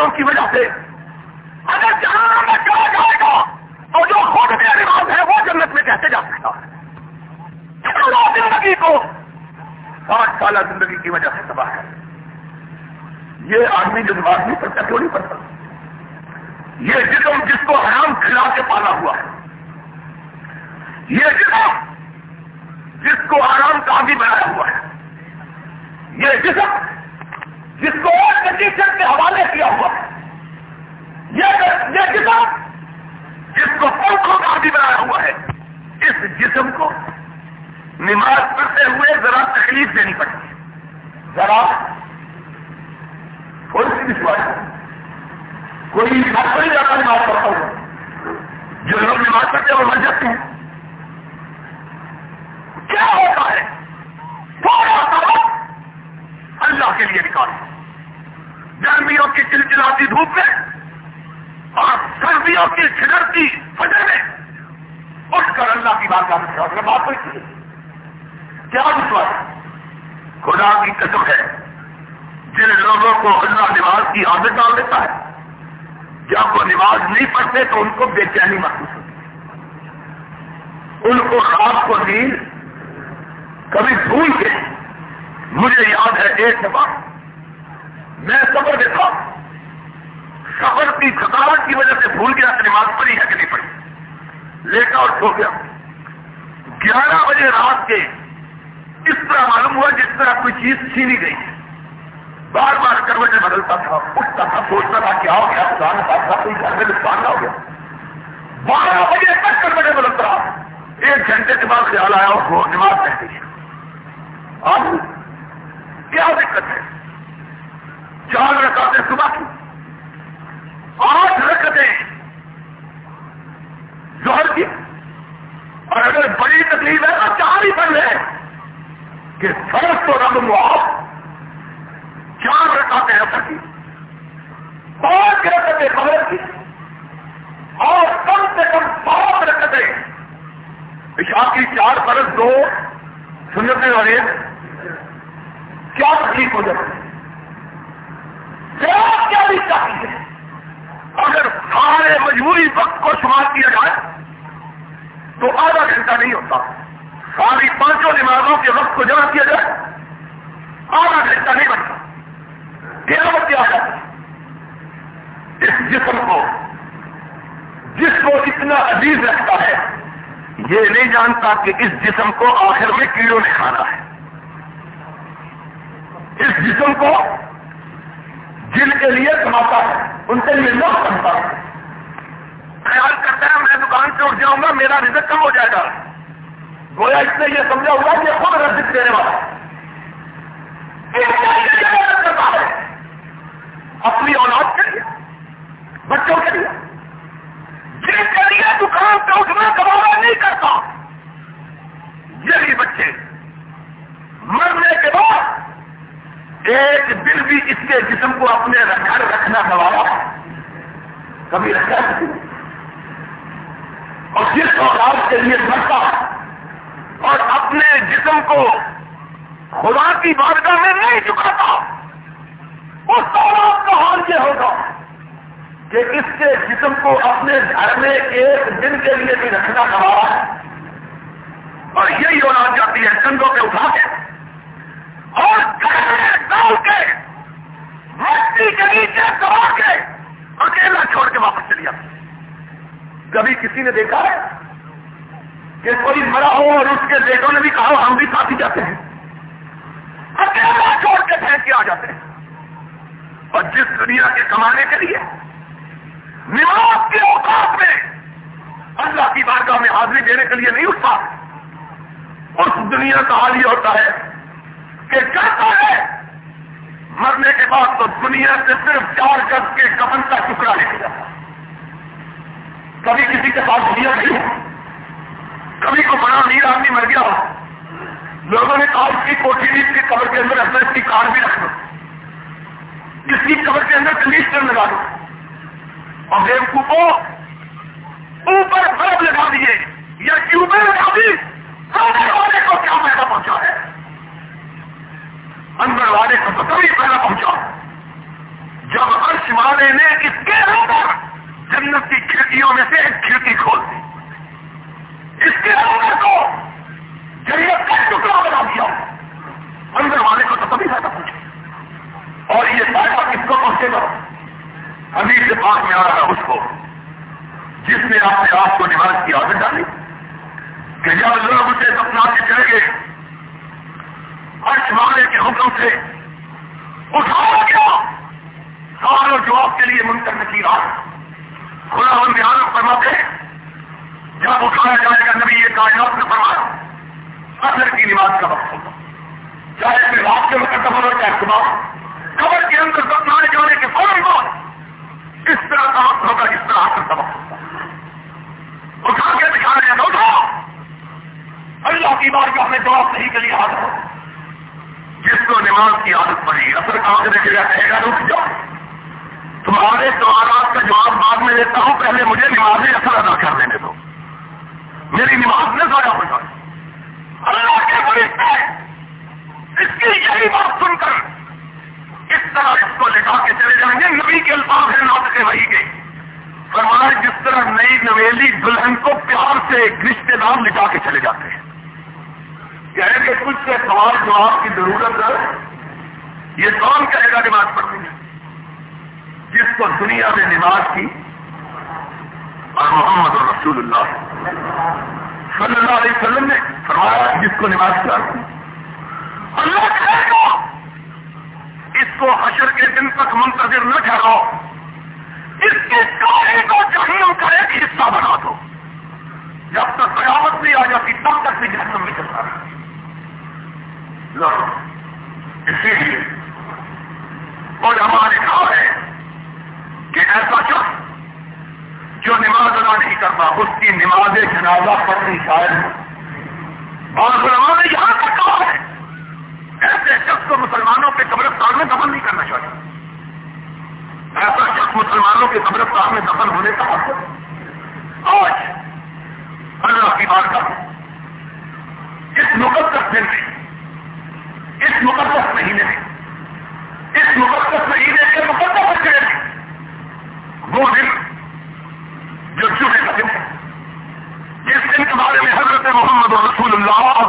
اداروں کی وجہ سے۔ اگر جہاں میں چلا جائے گا اور جو خود میں نماز ہے وہ جنت میں کیسے جا سکتا ہے؟ زندگی کو۔ ساٹھ سالہ زندگی کی وجہ سے تباہ ہے۔ یہ آدمی جو نہیں پڑتا کیوں نہیں پڑتا یہ جسم جس کو حرام کھلا کے پالا ہوا ہے۔ یہ جسم جس کو آرام کا بھی بنایا ہوا ہے۔ یہ جسم جس کو اور نتیجت کے حوالے کیا ہوا ہے یہ جسم جس کو پنکھوں کا بھی بنایا ہوا ہے اس جسم کو نماز پڑھتے ہوئے ذرا تکلیف دینی پڑتی ہے ذرا تھوڑی سی وشواس کوئی کوئی جاتا نماز پڑھتا ہوا جو لوگ وہ مر جاتے ہیں۔ کیا ہوتا ہے؟ تھوڑا سا اللہ کے لیے نکال گرمیوں کی چلچلاتی دھوپ میں اور سردیوں کی چھڑتی فجر میں اٹھ کر اللہ کی بات کرنے بات ہوئی تھی۔ کیا وشواس خدا کی قسم ہے، جن لوگوں کو اللہ نماز کی عادت ڈال دیتا ہے، جب وہ نماز نہیں پڑھتے تو ان کو بے چینی محسوس ہوتی ان کو خواب کو نیند کبھی بھول کے مجھے یاد ہے ایک دفعہ میں سفر دیکھا سفر کی تھکاوٹ کی وجہ سے بھول گیا نماز پڑھی ہے کہ نہیں پڑھی۔ لے اور سو گیا۔ گیارہ بجے رات کے اس طرح معلوم ہوا جس طرح کوئی چیز چھینی گئی۔ ہے بار بار کروٹیں بدلتا تھا، اٹھتا تھا، سوچتا تھا کیا ہو گیا، خدا تھا کوئی گھر میں نقصان نہ ہو گیا۔ بارہ بجے تک کروٹیں بدلتا رہا۔ ایک گھنٹے کے بعد خیال آیا وہ نماز پہنتی ہے اب کیا دقت ہے؟ چار رکعتیں صبح کی۔ آٹھ رکعتیں ظہر کی۔ اور اگر بڑی تکلیف ہے تو چار ہی بن رہے کہ فرض تو رب معاف۔ چار رکعتیں اثر کی۔ پانچ رکعتیں خبر کی۔ اور کم سے کم پانچ رکعتیں عشاء کی چار فرض دو سنتیں اور ایک کیا تکلیف ہو جاتی؟ کیا بھی چاہیے؟ اگر سارے مجبوری وقت کو شمار کیا جائے، تو آدھا گھنٹہ نہیں ہوتا۔ ساری پانچوں نمازوں کے وقت کو جمع کیا جائے، آدھا گھنٹہ نہیں بنتا۔ کیا وقت آ جاتی اس جسم کو جس کو اتنا عزیز رکھتا ہے۔ یہ نہیں جانتا کہ اس جسم کو آخر میں کیڑوں نے کھانا ہے۔ اس جسم کو جن کے لیے کماتا ہے، ان کے لیے لوگ بنتا ہے۔ خیال کرتا ہے، میں دکان سے اٹھ جاؤں گا، میرا رزق کم ہو جائے گا۔ گویا اس نے یہ سمجھا ہوا کہ خود رزق دینے والا ہے۔ اپنی اولاد کے لیے، بچوں کے لیے۔ جن کے لیے دکان سے اٹھنا کمانا نہیں کرتا۔ یہی بچے۔ مرنے کے بعد ایک دن بھی اس کے جسم کو اپنے گھر رکھنا سوال کبھی رکھا اور جس اولاد کے لیے مرتا اور اپنے جسم کو خدا کی بارگاہ میں نہیں چکاتا اس اولاد کا حال یہ ہوگا۔ کہ اس کے جسم کو اپنے گھر میں ایک دن کے لیے بھی رکھنا سوال اور یہی اولاد جاتی ہے کندھوں پہ اٹھا کے۔ اور ڈال کے، مٹی کے نیچے دبا کے اکیلا چھوڑ کے واپس چلی جاتی کبھی کسی نے دیکھا ہے کہ کوئی مرا ہو اور اس کے بیٹوں نے بھی کہا، ہم بھی کافی جاتے ہیں۔ اکیلا چھوڑ کے پھینک کے آ جاتے ہیں۔ اور جس دنیا کے کمانے کے لیے نماز کے اوقات میں اللہ کی بارگاہ میں حاضری دینے کے لیے نہیں اٹھتا۔ اس دنیا کا حال یہ ہوتا ہے کہ کہتا ہے، مرنے کے بعد تو دنیا سے صرف چار گز کے کفن کا ٹکڑا لے جاتا کبھی کسی کے پاس دنیا نہیں ہو کبھی کو بڑا امیر آدمی مر گیا ہو۔ لوگوں نے کہا، اس کی کوٹھی بھی اس کی قبر کے اندر رکھنا، اس کی کار بھی رکھ دو اس کی قبر کے اندر کنڈیشنر لگا دو اور دیو کو اوپر برف لگا دیے۔ یا ٹیوبیں لگا دی والے کو کیا پیدا پہنچا ہے؟ اندر والے کو تو کبھی پیدا پہنچا۔ جب عرش والے نے اس کے اندر جنت کی کھڑکیوں میں سے ایک کھڑکی کھول دی۔ اس کے اندر کو جنت کا ٹکڑا بنا دیا۔ اندر والے کو تو کبھی زیادہ پوچھے اور یہ فائدہ کس کو پہنچے گا۔ ابھی سے پاس میں آ رہا اس کو، جس نے اپنے آپ کو نماز کی عادت ڈالی کہ جب لوگ اسے سپنا کے چلے گئے والے کے حکم سے اٹھایا گیا سوال اور جواب کے لیے منتر کی رات کھلا ہم دھیان فرماتے جب اٹھایا جائے گا نبی یہ کائنات نے فرمایا، اثر کی نماز کا وقت ہوگا۔ چاہے پھر رات کے وقت خبر ہو چاہے صبح خبر کے اندر سپنائے جانے کے فوراً بعد اس طرح کا وقت ہوگا جس طرح کا سبق ہوگا۔ اٹھا کے دکھانے گا اٹھا اللہ کی بات کا ہمیں جواب نہیں کے لیے حاضر ہو۔ جس کو نماز کی عادت پڑی اثر کام کرنے کے لیے کہے گا، رک جاؤ تمہارے سوالات کا جواب بعد میں دیتا ہوں، پہلے مجھے نماز اثر ادا کر دینے دو۔ میری نماز میں ضائع ہو جائے۔ اللہ کے فرشتے، اس کی یہی بات سن کر اس طرح اس کو لٹا کے چلے جائیں گے؟ نبی کے الفاظ ہے ناط کے وہی گئی فرمایا جس طرح نئی نویلی دلہن کو پیار سے رشتے دار لٹا کے چلے جاتے ہیں۔ کہیں کہ کچھ سے سوال جواب کی ضرورت ہے۔ یہ کون کہے گا نماز پڑھنی ہے جس کو دنیا میں نماز کی اور محمد اور رسول اللہ صلی اللہ علیہ وسلم نے فرمایا جس کو نماز کی۔ اللہ کہے گا! اس کو حشر کے دن تک منتظر نہ ٹھہراؤ اس کے کارے کو جہنم کا ایک حصہ بنا دو۔ جب تک قیامت نہیں آ جاتی، تب تک بھی جہنم میں چلتا رہا اسی لیے اور ہمارے کہا ہے کہ ایسا شخص جو نماز ادا نہیں کرتا، اس کی نماز جنازہ پڑھنی شاید اور علماء نے یہاں تک کہا ہے ایسے شخص کو مسلمانوں کے قبرستان میں دفن نہیں کرنا چاہیے ایسا شخص مسلمانوں میں دفن ہونے کا حق آج اللہ کی بات کا اس مقدس دن میں، اس مقدس مہینے میں، اس مقدس مہینے کے مقدس اچھے میں وہ دن جو چوہے کا دن ہے، جس دن کے بارے میں حضرت محمد رسول اللہ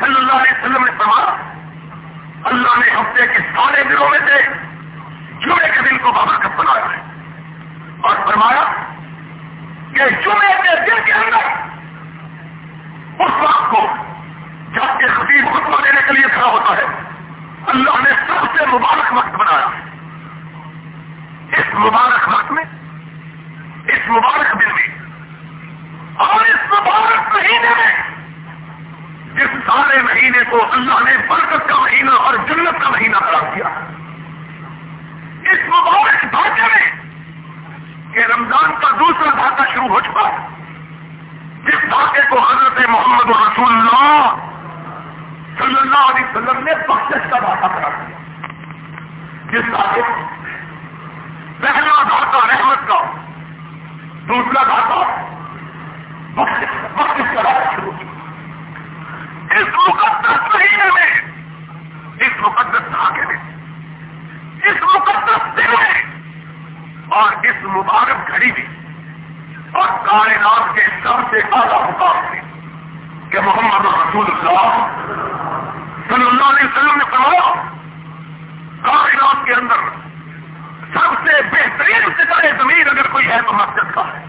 صلی اللہ علیہ وسلم نے فرمایا، اللہ نے ہفتے کے سارے دنوں میں سے جمعے کے دن کو بابرکت بنایا ہے اور فرمایا کہ جمعے کے دن کے اندر اس وقت کو جب کے خطیب خطبہ دینے کے لیے کھڑا ہوتا ہے، اللہ نے سب سے مبارک وقت بنایا۔ اس مبارک وقت میں، اس مبارک دن میں اور اس مبارک مہینے میں جس سارے مہینے کو اللہ نے برکت کا مہینہ اور جنت کا مہینہ خراب کیا اس مبارک دھاگے میں کہ رمضان کا دوسرا دھاگا شروع ہو چکا ہے۔ جس دھاگے کو حضرت محمد رسول اللہ صلی اللہ علیہ وسلم نے بخش کا دھاتا کرا دیا۔ جس آگے پہلا دھاتا رحمت کا، دوسرا دھاتا بخش کا دھاتا شروع کیا اس مقدس مہینے میں، اس مقدس دھاگے میں، اس مقدس دن میں اور اس مبارک گھڑی میں اور کائنات کے سب سے اعلیٰ مقام میں کہ محمد رسول اللہ صلی اللہ علیہ وسلم نے فرمایا، کائنات کے اندر سب سے بہترین ستارے زمین اگر کوئی ہے تو مسجد کا ہے۔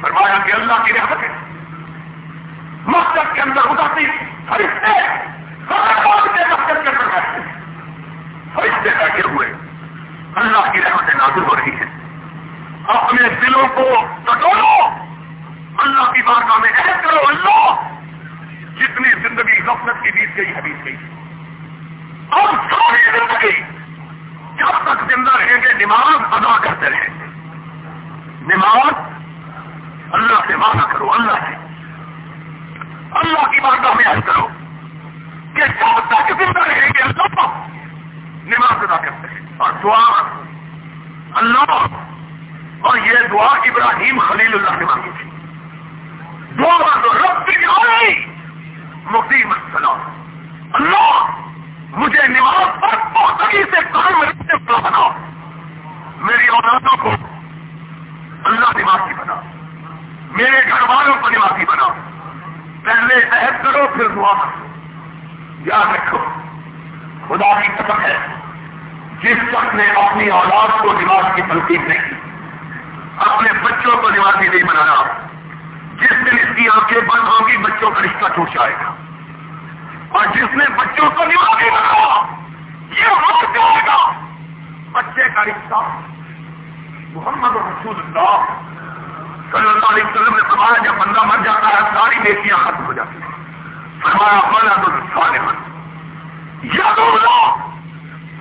فرمایا کہ اللہ کی رحمت ہے۔ مسجد کے اندر اداسی فرشتے کے مسجد کے اندر بیٹھتے فرشتے بیٹھے ہوئے۔ اللہ کی رحمتیں نازل ہو رہی ہیں اپنے دلوں کو کٹولو اللہ کی بارگاہ میں عہد کرو اللہ۔ جتنی زندگی غفلت کی بیت گئی حبیب گئی۔ اور ساری زندگی جب تک زندہ رہیں گے، نماز ادا کرتے رہیں گے۔ نماز اللہ سے وعدہ کرو، اللہ سے۔ اللہ کی بات میں حل کرو کہ جب تک زندہ رہیں گے، اللہ نماز ادا کرتے ہیں اور دعا ابراہیم خلیل اللہ نے مانگی تھی دعا مانگو رب مقیم السلام اللہ، مجھے نماز پر پختگی سے کام رکھنے والا بنا میری اولادوں کو اللہ نمازی بنا میرے گھر والوں کو نمازی بنا پہلے عہد کرو، پھر دعا یاد رکھو، خدا کی قسم ہے، جس شخص نے اپنی اولاد کو نماز کی تنقید نہیں کی اپنے بچوں کو نمازی نہیں بنانا۔ جس دن اس کی آنکھیں بند ہوں گی، بچوں کا رشتہ ٹوٹ جائے گا۔ اور جس نے بچوں کو نمازی بنایا یہ وقت جائے گا۔ بچے کا رشتہ۔ محمد رسول اللہ صلی اللہ علیہ وسلم نے فرمایا، جب بندہ مر جاتا ہے، ساری نیکیاں ختم ہو جاتی ہیں۔ فرمایا بنا تو صالح، یاد اللہ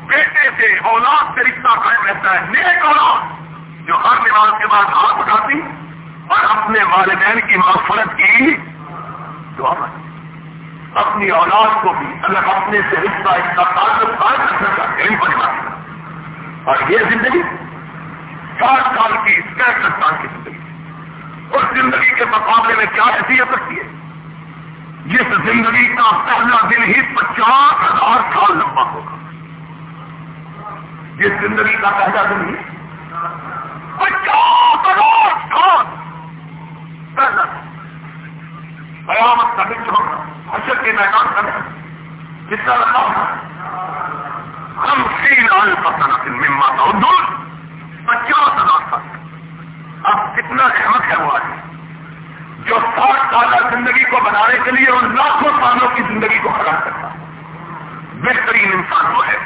بیٹے سے اولاد سے رشتہ قائم رہتا ہے، نیک اولاد۔ جو ہر نماز کے بعد ہاتھ اٹھاتی اور اپنے والدین کی مغفرت کی دعا اپنی اولاد کو بھی اگر اپنے سے رشتہ اس کا تعلق قائم رکھنا چاہتے ہیں پریوار اور یہ زندگی ساٹھ سال کی، پینسٹھ سال کی زندگی۔ اس زندگی کے مقابلے میں کیا حیثیت رکھتی ہے؟ جس زندگی کا پہلا دن ہی پچاس ہزار سال لمبا ہوگا۔ جس زندگی کا پہلا دن ہی پچاس ہزار سال پہلا قیامت کا دن جو حشر کے میدان کا کتنا لمبا ہوگا ہم سی لال پسند مما کا دور پچاس ہزار سال اب کتنا احمد ہے وہ آدمی۔ جو ساٹھ سالہ زندگی کو بنانے کے لیے ان لاکھوں سالوں کی زندگی کو خراب کرتا بہترین انسان وہ ہے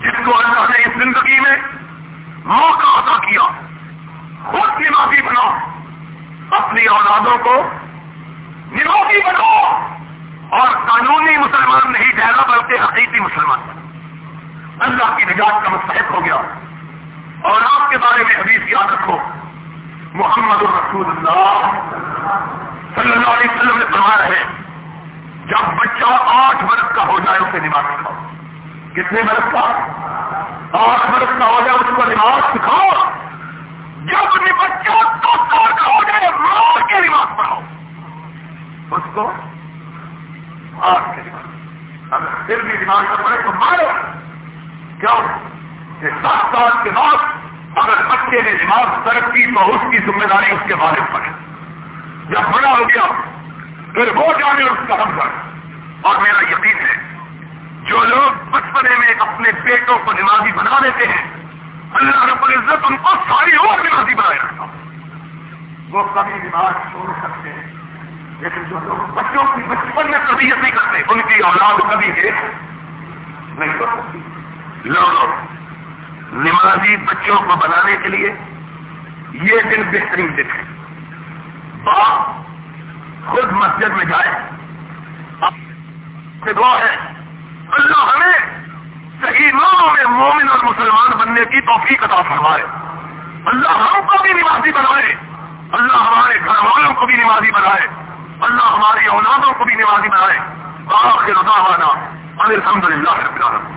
جس کو اللہ نے اس زندگی میں موقع کیا۔ خود نمازی بنا اپنی اولادوں کو نمازی بناؤ۔ اور قانونی مسلمان نہیں ٹھہرا بلکہ حقیقی مسلمان۔ اللہ کی نجات کا مستحق ہو گیا۔ اور آپ کے بارے میں حدیث یاد رکھو۔ محمد الرسول اللہ صلی اللہ علیہ وسلم نے فرمایا ہے، جب بچہ آٹھ برس کا ہو جائے، اسے نماز سکھاؤ۔ کتنے برس کا؟ آٹھ برس کا ہو جائے، اس کو نماز سکھاؤ۔ مار پڑھاؤ اس کو مار کے اگر پھر بھی نماز نہ پڑھے تو مارو۔ کیوں؟ کہ سات سال کے بعد اگر بچے نے نماز ترقی تو اس کی ذمہ داری اس کے بارے میں پڑے جب بڑا ہو گیا، پھر وہ جانے اس کا ہم اور میرا یقین ہے، جو لوگ بچپنے میں اپنے بیٹوں کو نمازی بنا دیتے ہیں، اللہ رب العزت ان کو ساری اور نمازی بنائے رکھتا وہ کبھی نماز چھوڑ سکتے ہیں۔ لیکن جو لوگ بچوں کی بچپن میں طبیعت نہیں کرتے ان کی اولاد کبھی نہیں کر سکتی لوگ نمازی بچوں کو بنانے کے لیے یہ دن بہترین دن ہے۔ باپ خود مسجد میں جائے دعا ہے۔ اللہ ہمیں صحیح لوگوں میں مومن اور مسلمان بننے کی توفیق عطا فرمائے۔ اللہ ہم کو بھی نمازی بنائے۔ اللہ ہمارے گھر والوں کو بھی نمازی بنائے، اللہ ہماری اولادوں کو بھی نمازی بنائے۔ آخر دعوانا الحمد للہ رب العالمین۔